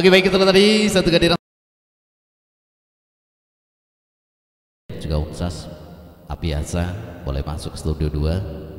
Oke baik itu tadi satu kehadiran. Juga Unsas Apiasa boleh masuk studio 2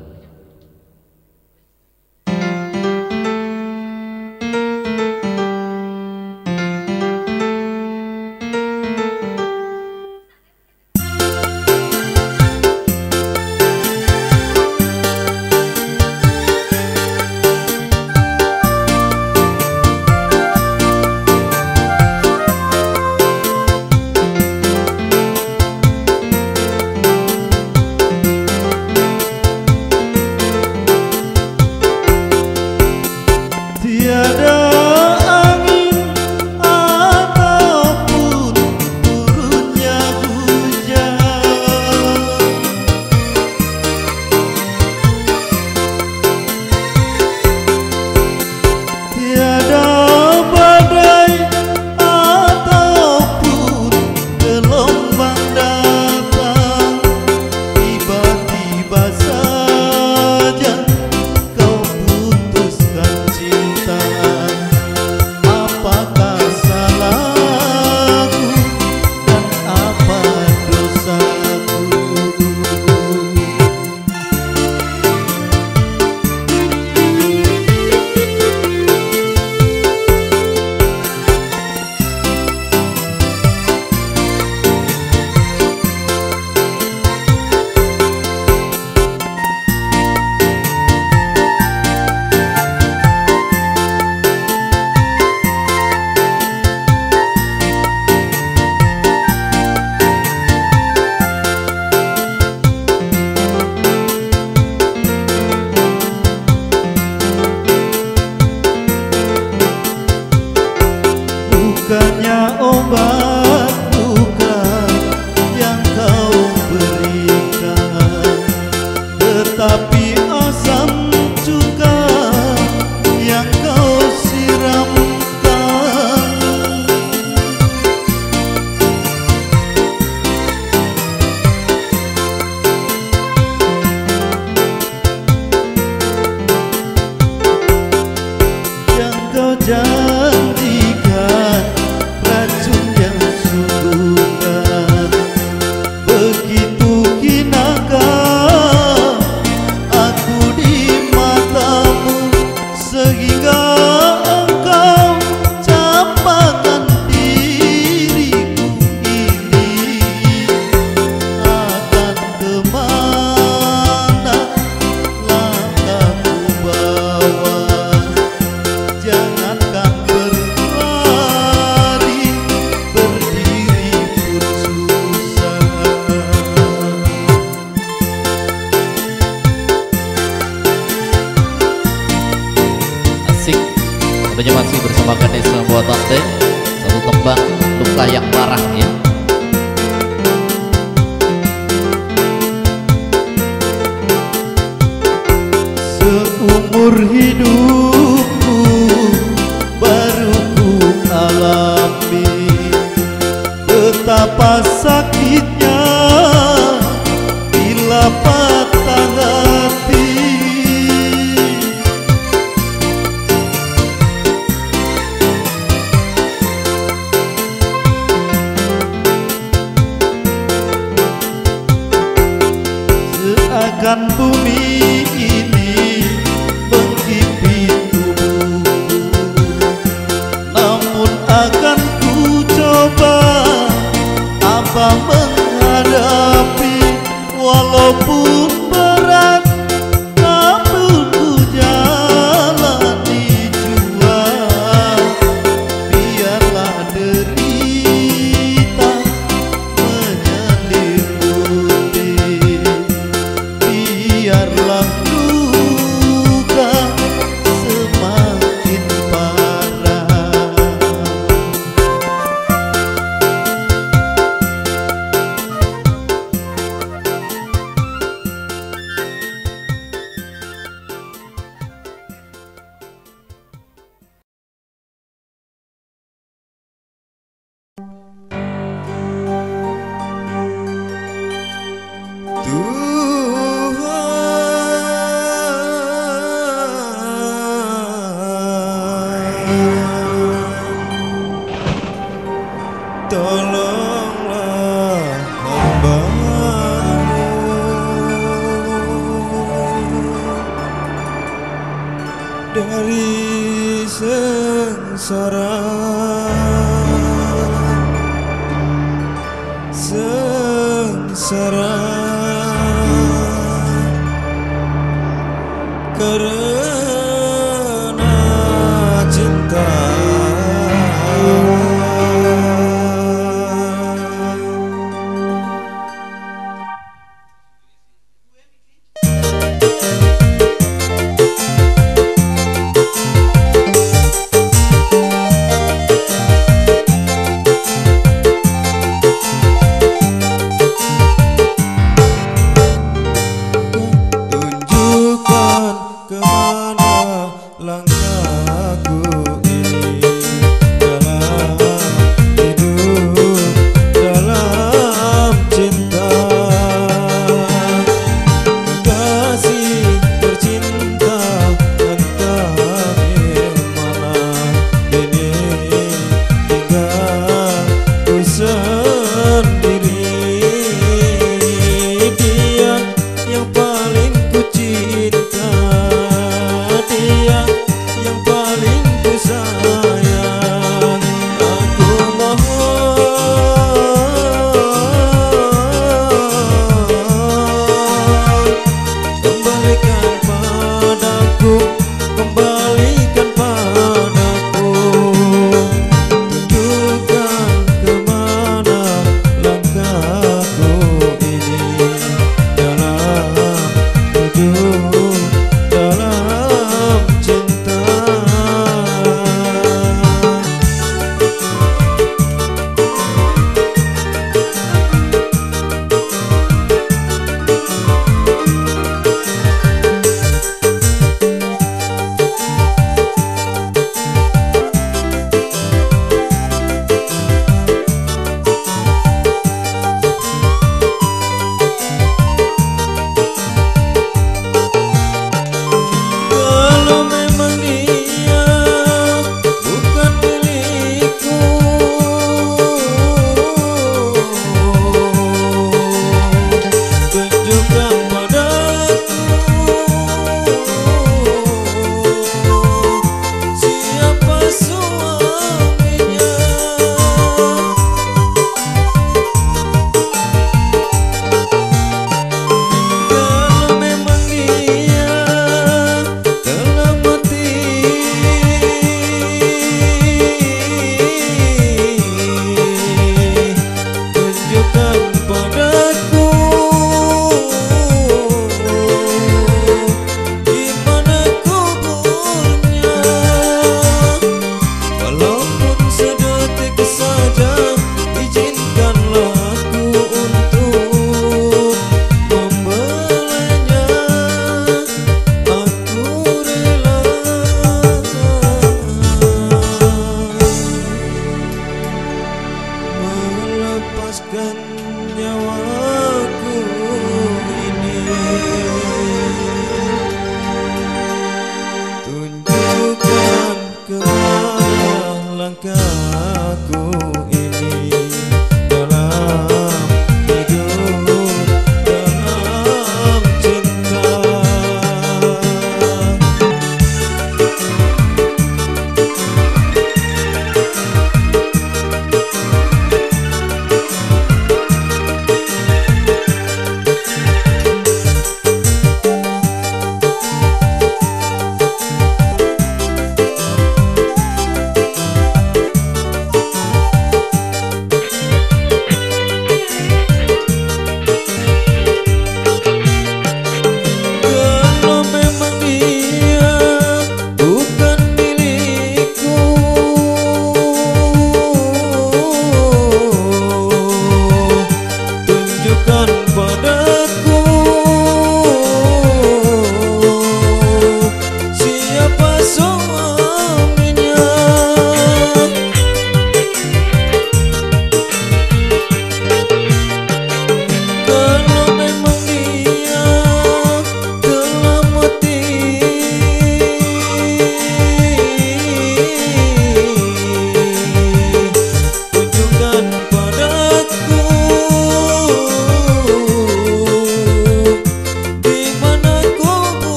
不。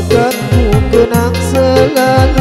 akanku kenang selalu.